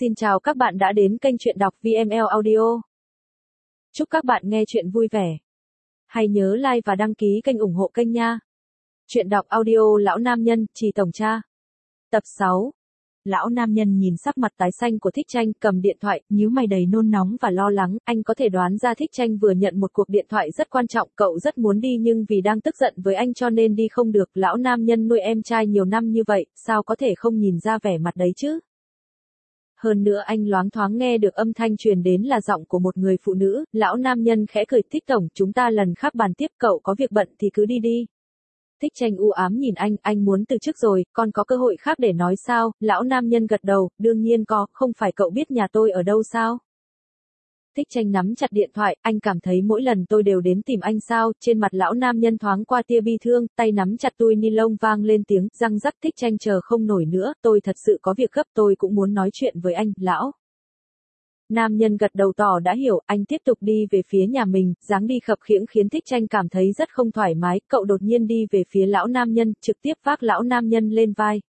Xin chào các bạn đã đến kênh truyện đọc VML Audio. Chúc các bạn nghe truyện vui vẻ. Hãy nhớ like và đăng ký kênh ủng hộ kênh nha. Truyện đọc audio lão nam nhân, trì tổng cha. Tập 6. Lão nam nhân nhìn sắc mặt tái xanh của thích tranh cầm điện thoại, nhíu mày đầy nôn nóng và lo lắng, anh có thể đoán ra thích tranh vừa nhận một cuộc điện thoại rất quan trọng, cậu rất muốn đi nhưng vì đang tức giận với anh cho nên đi không được, lão nam nhân nuôi em trai nhiều năm như vậy, sao có thể không nhìn ra vẻ mặt đấy chứ? Hơn nữa anh loáng thoáng nghe được âm thanh truyền đến là giọng của một người phụ nữ, lão nam nhân khẽ cười thích tổng, chúng ta lần khác bàn tiếp cậu có việc bận thì cứ đi đi. Thích tranh u ám nhìn anh, anh muốn từ chức rồi, còn có cơ hội khác để nói sao, lão nam nhân gật đầu, đương nhiên có, không phải cậu biết nhà tôi ở đâu sao? Thích tranh nắm chặt điện thoại, anh cảm thấy mỗi lần tôi đều đến tìm anh sao, trên mặt lão nam nhân thoáng qua tia bi thương, tay nắm chặt túi ni lông vang lên tiếng, răng rắc thích tranh chờ không nổi nữa, tôi thật sự có việc gấp tôi cũng muốn nói chuyện với anh, lão. Nam nhân gật đầu tỏ đã hiểu, anh tiếp tục đi về phía nhà mình, dáng đi khập khiễng khiến thích tranh cảm thấy rất không thoải mái, cậu đột nhiên đi về phía lão nam nhân, trực tiếp vác lão nam nhân lên vai.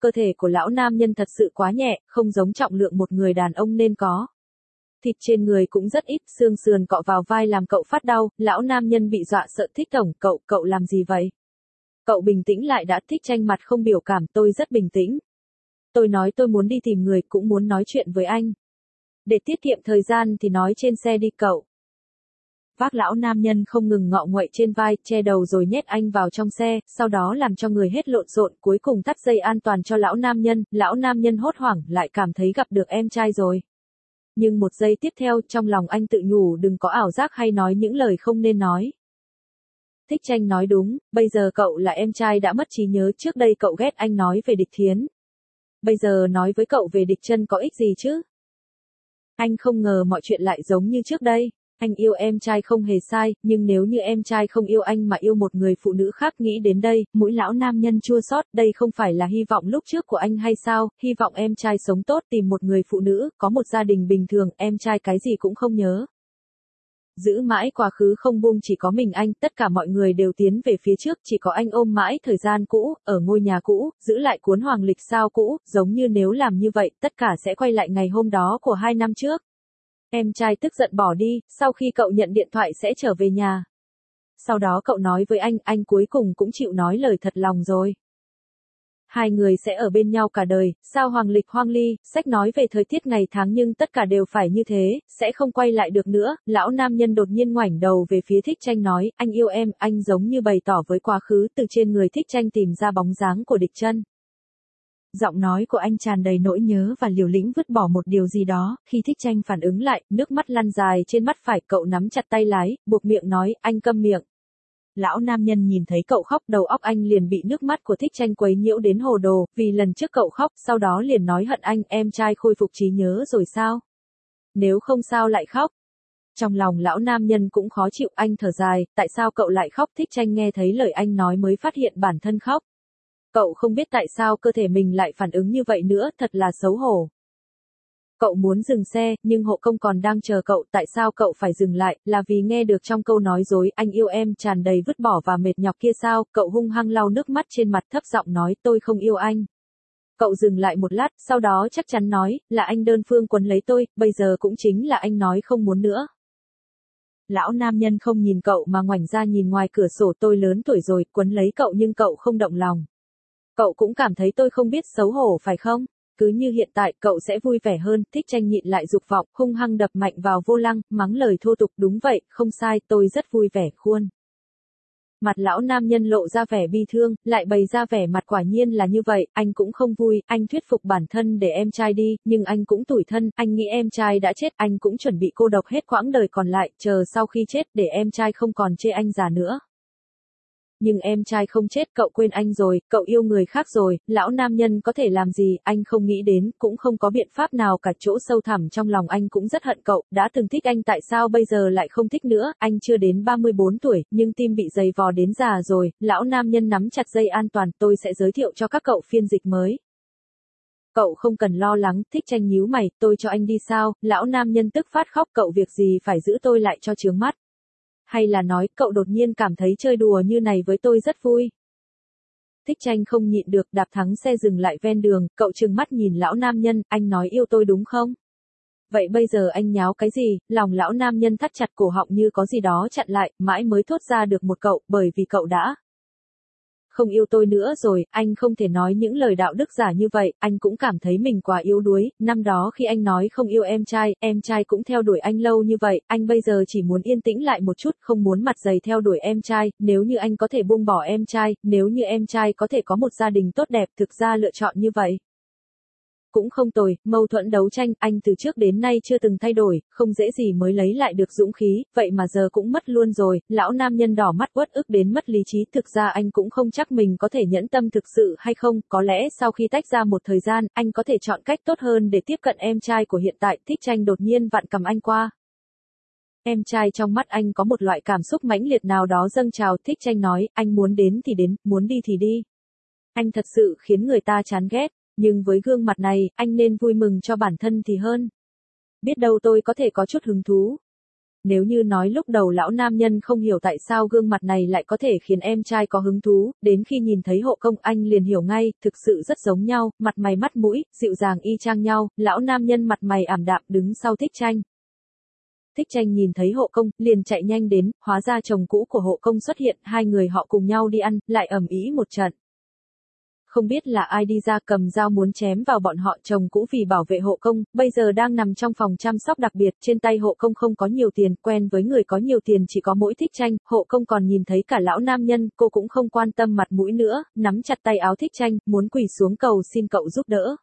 Cơ thể của lão nam nhân thật sự quá nhẹ, không giống trọng lượng một người đàn ông nên có thịt trên người cũng rất ít, xương sườn cọ vào vai làm cậu phát đau, lão nam nhân bị dọa sợ thích tổng, cậu, cậu làm gì vậy? Cậu bình tĩnh lại đã thích tranh mặt không biểu cảm, tôi rất bình tĩnh. Tôi nói tôi muốn đi tìm người, cũng muốn nói chuyện với anh. Để tiết kiệm thời gian thì nói trên xe đi cậu. Vác lão nam nhân không ngừng ngọ nguậy trên vai, che đầu rồi nhét anh vào trong xe, sau đó làm cho người hết lộn xộn, cuối cùng thắt dây an toàn cho lão nam nhân, lão nam nhân hốt hoảng, lại cảm thấy gặp được em trai rồi. Nhưng một giây tiếp theo trong lòng anh tự nhủ đừng có ảo giác hay nói những lời không nên nói. Thích tranh nói đúng, bây giờ cậu là em trai đã mất trí nhớ trước đây cậu ghét anh nói về địch thiến. Bây giờ nói với cậu về địch chân có ích gì chứ? Anh không ngờ mọi chuyện lại giống như trước đây. Anh yêu em trai không hề sai, nhưng nếu như em trai không yêu anh mà yêu một người phụ nữ khác nghĩ đến đây, mũi lão nam nhân chua xót, đây không phải là hy vọng lúc trước của anh hay sao, hy vọng em trai sống tốt tìm một người phụ nữ, có một gia đình bình thường, em trai cái gì cũng không nhớ. Giữ mãi quá khứ không buông chỉ có mình anh, tất cả mọi người đều tiến về phía trước, chỉ có anh ôm mãi thời gian cũ, ở ngôi nhà cũ, giữ lại cuốn hoàng lịch sao cũ, giống như nếu làm như vậy, tất cả sẽ quay lại ngày hôm đó của hai năm trước. Em trai tức giận bỏ đi, sau khi cậu nhận điện thoại sẽ trở về nhà. Sau đó cậu nói với anh, anh cuối cùng cũng chịu nói lời thật lòng rồi. Hai người sẽ ở bên nhau cả đời, sao hoàng lịch hoang ly, sách nói về thời tiết ngày tháng nhưng tất cả đều phải như thế, sẽ không quay lại được nữa, lão nam nhân đột nhiên ngoảnh đầu về phía thích tranh nói, anh yêu em, anh giống như bày tỏ với quá khứ từ trên người thích tranh tìm ra bóng dáng của địch chân. Giọng nói của anh tràn đầy nỗi nhớ và liều lĩnh vứt bỏ một điều gì đó, khi thích tranh phản ứng lại, nước mắt lăn dài trên mắt phải, cậu nắm chặt tay lái, buộc miệng nói, anh câm miệng. Lão nam nhân nhìn thấy cậu khóc đầu óc anh liền bị nước mắt của thích tranh quấy nhiễu đến hồ đồ, vì lần trước cậu khóc, sau đó liền nói hận anh, em trai khôi phục trí nhớ rồi sao? Nếu không sao lại khóc? Trong lòng lão nam nhân cũng khó chịu anh thở dài, tại sao cậu lại khóc thích tranh nghe thấy lời anh nói mới phát hiện bản thân khóc. Cậu không biết tại sao cơ thể mình lại phản ứng như vậy nữa, thật là xấu hổ. Cậu muốn dừng xe, nhưng hộ công còn đang chờ cậu, tại sao cậu phải dừng lại, là vì nghe được trong câu nói dối, anh yêu em tràn đầy vứt bỏ và mệt nhọc kia sao, cậu hung hăng lau nước mắt trên mặt thấp giọng nói, tôi không yêu anh. Cậu dừng lại một lát, sau đó chắc chắn nói, là anh đơn phương quấn lấy tôi, bây giờ cũng chính là anh nói không muốn nữa. Lão nam nhân không nhìn cậu mà ngoảnh ra nhìn ngoài cửa sổ tôi lớn tuổi rồi, quấn lấy cậu nhưng cậu không động lòng. Cậu cũng cảm thấy tôi không biết xấu hổ phải không? Cứ như hiện tại, cậu sẽ vui vẻ hơn, thích tranh nhịn lại dục vọng, hung hăng đập mạnh vào vô lăng, mắng lời thô tục, đúng vậy, không sai, tôi rất vui vẻ, khuôn. Mặt lão nam nhân lộ ra vẻ bi thương, lại bày ra vẻ mặt quả nhiên là như vậy, anh cũng không vui, anh thuyết phục bản thân để em trai đi, nhưng anh cũng tủi thân, anh nghĩ em trai đã chết, anh cũng chuẩn bị cô độc hết quãng đời còn lại, chờ sau khi chết để em trai không còn chê anh già nữa nhưng em trai không chết, cậu quên anh rồi, cậu yêu người khác rồi, lão nam nhân có thể làm gì, anh không nghĩ đến, cũng không có biện pháp nào cả chỗ sâu thẳm trong lòng anh cũng rất hận cậu, đã từng thích anh tại sao bây giờ lại không thích nữa, anh chưa đến 34 tuổi, nhưng tim bị dày vò đến già rồi, lão nam nhân nắm chặt dây an toàn, tôi sẽ giới thiệu cho các cậu phiên dịch mới. Cậu không cần lo lắng, thích tranh nhíu mày, tôi cho anh đi sao, lão nam nhân tức phát khóc cậu việc gì phải giữ tôi lại cho chướng mắt hay là nói cậu đột nhiên cảm thấy chơi đùa như này với tôi rất vui. Thích tranh không nhịn được đạp thắng xe dừng lại ven đường, cậu trừng mắt nhìn lão nam nhân, anh nói yêu tôi đúng không? Vậy bây giờ anh nháo cái gì, lòng lão nam nhân thắt chặt cổ họng như có gì đó chặn lại, mãi mới thốt ra được một cậu, bởi vì cậu đã không yêu tôi nữa rồi, anh không thể nói những lời đạo đức giả như vậy, anh cũng cảm thấy mình quá yếu đuối, năm đó khi anh nói không yêu em trai, em trai cũng theo đuổi anh lâu như vậy, anh bây giờ chỉ muốn yên tĩnh lại một chút, không muốn mặt dày theo đuổi em trai, nếu như anh có thể buông bỏ em trai, nếu như em trai có thể có một gia đình tốt đẹp, thực ra lựa chọn như vậy cũng không tồi, mâu thuẫn đấu tranh, anh từ trước đến nay chưa từng thay đổi, không dễ gì mới lấy lại được dũng khí, vậy mà giờ cũng mất luôn rồi, lão nam nhân đỏ mắt uất ức đến mất lý trí, thực ra anh cũng không chắc mình có thể nhẫn tâm thực sự hay không, có lẽ sau khi tách ra một thời gian, anh có thể chọn cách tốt hơn để tiếp cận em trai của hiện tại, thích tranh đột nhiên vặn cầm anh qua. Em trai trong mắt anh có một loại cảm xúc mãnh liệt nào đó dâng trào, thích tranh nói, anh muốn đến thì đến, muốn đi thì đi. Anh thật sự khiến người ta chán ghét. Nhưng với gương mặt này, anh nên vui mừng cho bản thân thì hơn. Biết đâu tôi có thể có chút hứng thú. Nếu như nói lúc đầu lão nam nhân không hiểu tại sao gương mặt này lại có thể khiến em trai có hứng thú, đến khi nhìn thấy hộ công anh liền hiểu ngay, thực sự rất giống nhau, mặt mày mắt mũi, dịu dàng y chang nhau, lão nam nhân mặt mày ảm đạm đứng sau thích tranh. Thích tranh nhìn thấy hộ công, liền chạy nhanh đến, hóa ra chồng cũ của hộ công xuất hiện, hai người họ cùng nhau đi ăn, lại ẩm ý một trận không biết là ai đi ra cầm dao muốn chém vào bọn họ chồng cũ vì bảo vệ hộ công, bây giờ đang nằm trong phòng chăm sóc đặc biệt, trên tay hộ công không có nhiều tiền, quen với người có nhiều tiền chỉ có mỗi thích tranh, hộ công còn nhìn thấy cả lão nam nhân, cô cũng không quan tâm mặt mũi nữa, nắm chặt tay áo thích tranh, muốn quỳ xuống cầu xin cậu giúp đỡ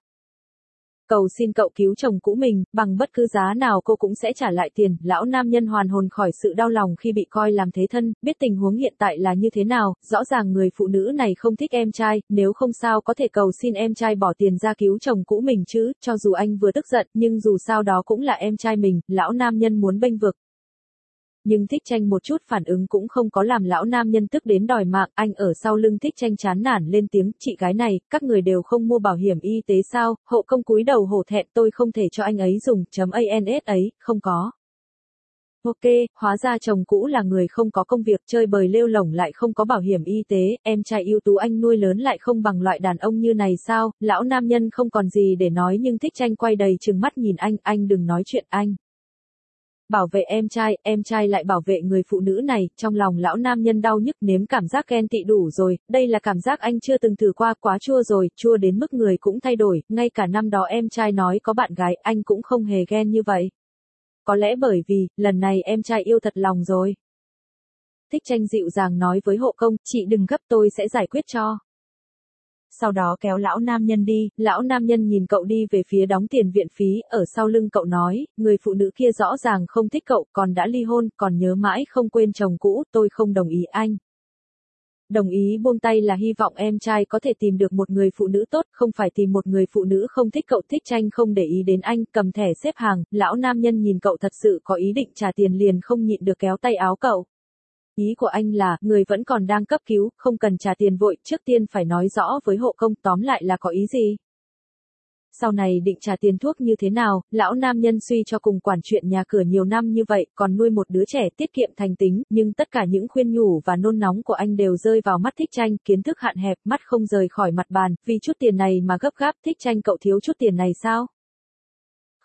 cầu xin cậu cứu chồng cũ mình, bằng bất cứ giá nào cô cũng sẽ trả lại tiền. Lão nam nhân hoàn hồn khỏi sự đau lòng khi bị coi làm thế thân, biết tình huống hiện tại là như thế nào, rõ ràng người phụ nữ này không thích em trai, nếu không sao có thể cầu xin em trai bỏ tiền ra cứu chồng cũ mình chứ, cho dù anh vừa tức giận, nhưng dù sao đó cũng là em trai mình, lão nam nhân muốn bênh vực, nhưng thích tranh một chút phản ứng cũng không có làm lão nam nhân tức đến đòi mạng, anh ở sau lưng thích tranh chán nản lên tiếng, chị gái này, các người đều không mua bảo hiểm y tế sao, hộ công cúi đầu hổ thẹn tôi không thể cho anh ấy dùng, chấm ANS ấy, không có. Ok, hóa ra chồng cũ là người không có công việc chơi bời lêu lỏng lại không có bảo hiểm y tế, em trai ưu tú anh nuôi lớn lại không bằng loại đàn ông như này sao, lão nam nhân không còn gì để nói nhưng thích tranh quay đầy trừng mắt nhìn anh, anh đừng nói chuyện anh bảo vệ em trai, em trai lại bảo vệ người phụ nữ này, trong lòng lão nam nhân đau nhức nếm cảm giác ghen tị đủ rồi, đây là cảm giác anh chưa từng thử qua quá chua rồi, chua đến mức người cũng thay đổi, ngay cả năm đó em trai nói có bạn gái, anh cũng không hề ghen như vậy. Có lẽ bởi vì, lần này em trai yêu thật lòng rồi. Thích tranh dịu dàng nói với hộ công, chị đừng gấp tôi sẽ giải quyết cho sau đó kéo lão nam nhân đi, lão nam nhân nhìn cậu đi về phía đóng tiền viện phí, ở sau lưng cậu nói, người phụ nữ kia rõ ràng không thích cậu, còn đã ly hôn, còn nhớ mãi không quên chồng cũ, tôi không đồng ý anh. Đồng ý buông tay là hy vọng em trai có thể tìm được một người phụ nữ tốt, không phải tìm một người phụ nữ không thích cậu thích tranh không để ý đến anh, cầm thẻ xếp hàng, lão nam nhân nhìn cậu thật sự có ý định trả tiền liền không nhịn được kéo tay áo cậu. Ý của anh là, người vẫn còn đang cấp cứu, không cần trả tiền vội, trước tiên phải nói rõ với hộ công tóm lại là có ý gì. Sau này định trả tiền thuốc như thế nào, lão nam nhân suy cho cùng quản chuyện nhà cửa nhiều năm như vậy, còn nuôi một đứa trẻ tiết kiệm thành tính, nhưng tất cả những khuyên nhủ và nôn nóng của anh đều rơi vào mắt thích tranh, kiến thức hạn hẹp, mắt không rời khỏi mặt bàn, vì chút tiền này mà gấp gáp, thích tranh cậu thiếu chút tiền này sao?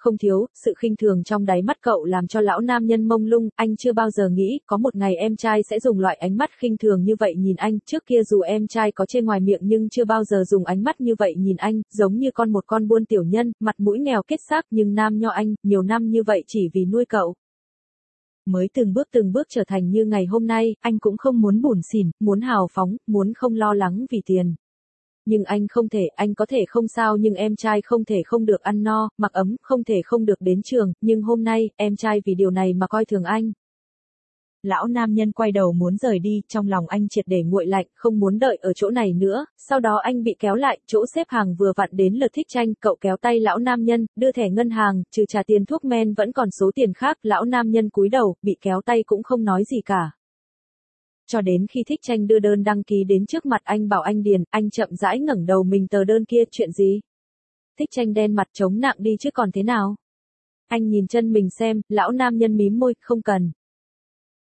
Không thiếu, sự khinh thường trong đáy mắt cậu làm cho lão nam nhân mông lung, anh chưa bao giờ nghĩ, có một ngày em trai sẽ dùng loại ánh mắt khinh thường như vậy nhìn anh, trước kia dù em trai có chê ngoài miệng nhưng chưa bao giờ dùng ánh mắt như vậy nhìn anh, giống như con một con buôn tiểu nhân, mặt mũi nghèo kết xác nhưng nam nho anh, nhiều năm như vậy chỉ vì nuôi cậu mới từng bước từng bước trở thành như ngày hôm nay, anh cũng không muốn buồn xỉn, muốn hào phóng, muốn không lo lắng vì tiền. Nhưng anh không thể, anh có thể không sao nhưng em trai không thể không được ăn no, mặc ấm, không thể không được đến trường, nhưng hôm nay, em trai vì điều này mà coi thường anh. Lão nam nhân quay đầu muốn rời đi, trong lòng anh triệt để nguội lạnh, không muốn đợi ở chỗ này nữa, sau đó anh bị kéo lại, chỗ xếp hàng vừa vặn đến lượt thích tranh, cậu kéo tay lão nam nhân, đưa thẻ ngân hàng, trừ trả tiền thuốc men vẫn còn số tiền khác, lão nam nhân cúi đầu, bị kéo tay cũng không nói gì cả. Cho đến khi thích tranh đưa đơn đăng ký đến trước mặt anh bảo anh điền, anh chậm rãi ngẩng đầu mình tờ đơn kia, chuyện gì? Thích tranh đen mặt chống nặng đi chứ còn thế nào? Anh nhìn chân mình xem, lão nam nhân mím môi, không cần.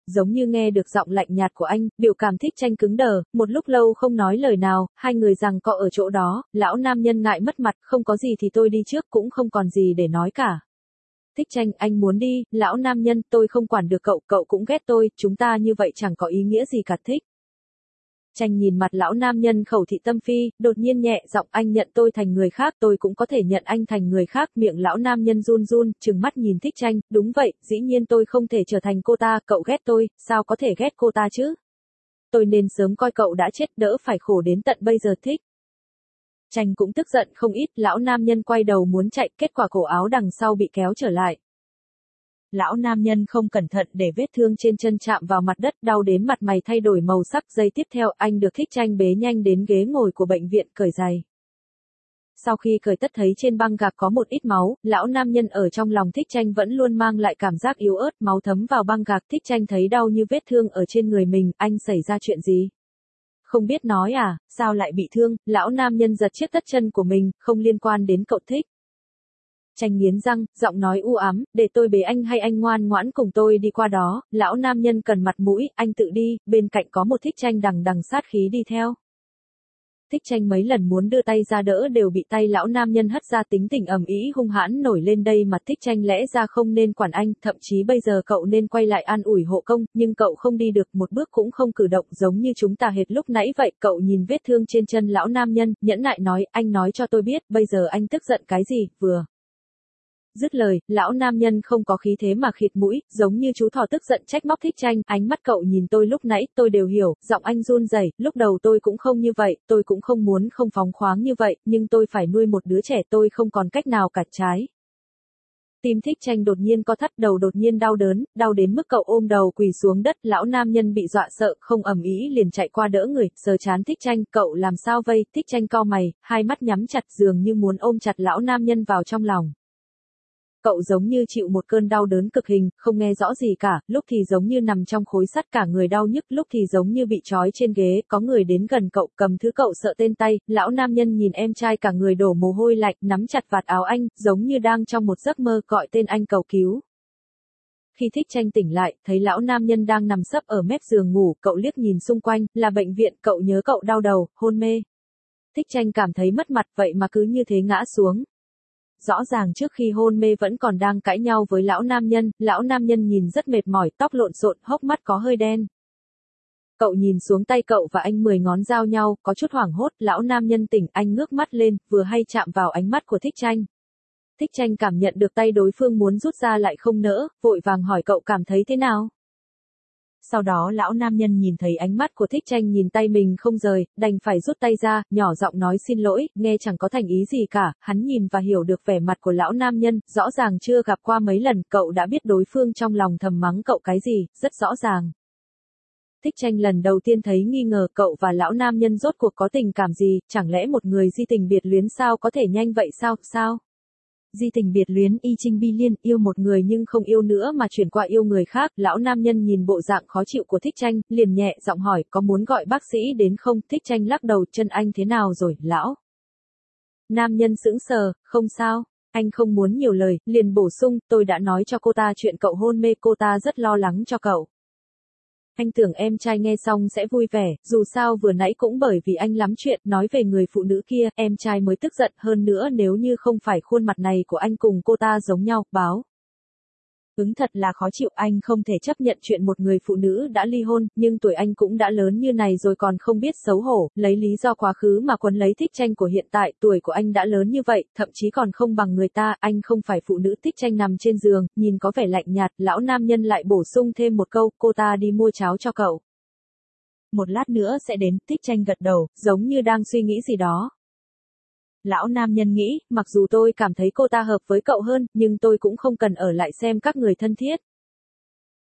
giống như nghe được giọng lạnh nhạt của anh, biểu cảm thích tranh cứng đờ, một lúc lâu không nói lời nào, hai người rằng cọ ở chỗ đó, lão nam nhân ngại mất mặt, không có gì thì tôi đi trước cũng không còn gì để nói cả. Thích tranh, anh muốn đi, lão nam nhân, tôi không quản được cậu, cậu cũng ghét tôi, chúng ta như vậy chẳng có ý nghĩa gì cả thích. Tranh nhìn mặt lão nam nhân khẩu thị tâm phi, đột nhiên nhẹ giọng anh nhận tôi thành người khác tôi cũng có thể nhận anh thành người khác miệng lão nam nhân run run, trừng mắt nhìn thích tranh, đúng vậy, dĩ nhiên tôi không thể trở thành cô ta, cậu ghét tôi, sao có thể ghét cô ta chứ? Tôi nên sớm coi cậu đã chết đỡ phải khổ đến tận bây giờ thích. Tranh cũng tức giận không ít, lão nam nhân quay đầu muốn chạy, kết quả cổ áo đằng sau bị kéo trở lại. Lão nam nhân không cẩn thận để vết thương trên chân chạm vào mặt đất, đau đến mặt mày thay đổi màu sắc. Giây tiếp theo, anh được thích tranh bế nhanh đến ghế ngồi của bệnh viện cởi giày. Sau khi cởi tất thấy trên băng gạc có một ít máu, lão nam nhân ở trong lòng thích tranh vẫn luôn mang lại cảm giác yếu ớt, máu thấm vào băng gạc thích tranh thấy đau như vết thương ở trên người mình, anh xảy ra chuyện gì? Không biết nói à, sao lại bị thương, lão nam nhân giật chiếc tất chân của mình, không liên quan đến cậu thích. Tranh nghiến răng, giọng nói u ám, để tôi bế anh hay anh ngoan ngoãn cùng tôi đi qua đó, lão nam nhân cần mặt mũi, anh tự đi, bên cạnh có một thích tranh đằng đằng sát khí đi theo. Thích tranh mấy lần muốn đưa tay ra đỡ đều bị tay lão nam nhân hất ra tính tình ầm ý hung hãn nổi lên đây mà thích tranh lẽ ra không nên quản anh, thậm chí bây giờ cậu nên quay lại an ủi hộ công, nhưng cậu không đi được một bước cũng không cử động giống như chúng ta hệt lúc nãy vậy, cậu nhìn vết thương trên chân lão nam nhân, nhẫn nại nói, anh nói cho tôi biết, bây giờ anh tức giận cái gì, vừa. Dứt lời, lão nam nhân không có khí thế mà khịt mũi, giống như chú thỏ tức giận trách móc thích tranh, ánh mắt cậu nhìn tôi lúc nãy, tôi đều hiểu, giọng anh run rẩy, lúc đầu tôi cũng không như vậy, tôi cũng không muốn không phóng khoáng như vậy, nhưng tôi phải nuôi một đứa trẻ tôi không còn cách nào cả trái. Tim thích tranh đột nhiên co thắt đầu đột nhiên đau đớn, đau đến mức cậu ôm đầu quỳ xuống đất, lão nam nhân bị dọa sợ, không ẩm ý liền chạy qua đỡ người, sờ chán thích tranh, cậu làm sao vây, thích tranh co mày, hai mắt nhắm chặt dường như muốn ôm chặt lão nam nhân vào trong lòng. Cậu giống như chịu một cơn đau đớn cực hình, không nghe rõ gì cả, lúc thì giống như nằm trong khối sắt cả người đau nhức, lúc thì giống như bị trói trên ghế, có người đến gần cậu, cầm thứ cậu sợ tên tay, lão nam nhân nhìn em trai cả người đổ mồ hôi lạnh, nắm chặt vạt áo anh, giống như đang trong một giấc mơ gọi tên anh cầu cứu. Khi thích tranh tỉnh lại, thấy lão nam nhân đang nằm sấp ở mép giường ngủ, cậu liếc nhìn xung quanh, là bệnh viện, cậu nhớ cậu đau đầu, hôn mê. Thích tranh cảm thấy mất mặt vậy mà cứ như thế ngã xuống, rõ ràng trước khi hôn mê vẫn còn đang cãi nhau với lão nam nhân, lão nam nhân nhìn rất mệt mỏi, tóc lộn xộn, hốc mắt có hơi đen. Cậu nhìn xuống tay cậu và anh mười ngón giao nhau, có chút hoảng hốt, lão nam nhân tỉnh, anh ngước mắt lên, vừa hay chạm vào ánh mắt của thích tranh. Thích tranh cảm nhận được tay đối phương muốn rút ra lại không nỡ, vội vàng hỏi cậu cảm thấy thế nào? Sau đó lão nam nhân nhìn thấy ánh mắt của thích tranh nhìn tay mình không rời, đành phải rút tay ra, nhỏ giọng nói xin lỗi, nghe chẳng có thành ý gì cả, hắn nhìn và hiểu được vẻ mặt của lão nam nhân, rõ ràng chưa gặp qua mấy lần, cậu đã biết đối phương trong lòng thầm mắng cậu cái gì, rất rõ ràng. Thích tranh lần đầu tiên thấy nghi ngờ cậu và lão nam nhân rốt cuộc có tình cảm gì, chẳng lẽ một người di tình biệt luyến sao có thể nhanh vậy sao, sao? Di tình biệt luyến y trinh bi liên yêu một người nhưng không yêu nữa mà chuyển qua yêu người khác. Lão nam nhân nhìn bộ dạng khó chịu của thích tranh, liền nhẹ giọng hỏi có muốn gọi bác sĩ đến không? Thích tranh lắc đầu chân anh thế nào rồi, lão? Nam nhân sững sờ, không sao. Anh không muốn nhiều lời, liền bổ sung, tôi đã nói cho cô ta chuyện cậu hôn mê cô ta rất lo lắng cho cậu. Anh tưởng em trai nghe xong sẽ vui vẻ, dù sao vừa nãy cũng bởi vì anh lắm chuyện, nói về người phụ nữ kia, em trai mới tức giận hơn nữa nếu như không phải khuôn mặt này của anh cùng cô ta giống nhau, báo. Ứng thật là khó chịu anh không thể chấp nhận chuyện một người phụ nữ đã ly hôn, nhưng tuổi anh cũng đã lớn như này rồi còn không biết xấu hổ, lấy lý do quá khứ mà quấn lấy thích tranh của hiện tại, tuổi của anh đã lớn như vậy, thậm chí còn không bằng người ta, anh không phải phụ nữ thích tranh nằm trên giường, nhìn có vẻ lạnh nhạt, lão nam nhân lại bổ sung thêm một câu, cô ta đi mua cháo cho cậu. Một lát nữa sẽ đến, thích tranh gật đầu, giống như đang suy nghĩ gì đó, Lão nam nhân nghĩ, mặc dù tôi cảm thấy cô ta hợp với cậu hơn, nhưng tôi cũng không cần ở lại xem các người thân thiết.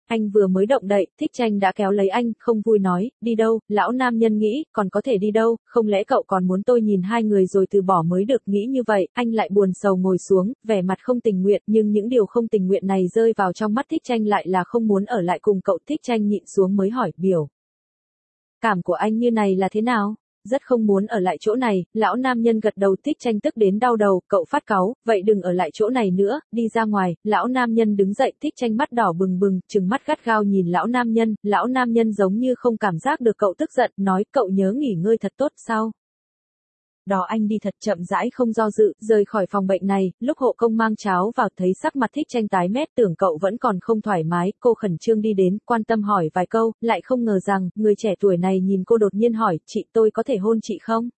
Anh vừa mới động đậy, thích tranh đã kéo lấy anh, không vui nói, đi đâu, lão nam nhân nghĩ, còn có thể đi đâu, không lẽ cậu còn muốn tôi nhìn hai người rồi từ bỏ mới được nghĩ như vậy, anh lại buồn sầu ngồi xuống, vẻ mặt không tình nguyện, nhưng những điều không tình nguyện này rơi vào trong mắt thích tranh lại là không muốn ở lại cùng cậu thích tranh nhịn xuống mới hỏi, biểu. Cảm của anh như này là thế nào? Rất không muốn ở lại chỗ này, lão nam nhân gật đầu thích tranh tức đến đau đầu, cậu phát cáu, vậy đừng ở lại chỗ này nữa, đi ra ngoài, lão nam nhân đứng dậy thích tranh mắt đỏ bừng bừng, trừng mắt gắt gao nhìn lão nam nhân, lão nam nhân giống như không cảm giác được cậu tức giận, nói cậu nhớ nghỉ ngơi thật tốt sao. Đó anh đi thật chậm rãi không do dự, rời khỏi phòng bệnh này, lúc hộ công mang cháo vào thấy sắc mặt thích tranh tái mét tưởng cậu vẫn còn không thoải mái, cô khẩn trương đi đến, quan tâm hỏi vài câu, lại không ngờ rằng, người trẻ tuổi này nhìn cô đột nhiên hỏi, chị tôi có thể hôn chị không?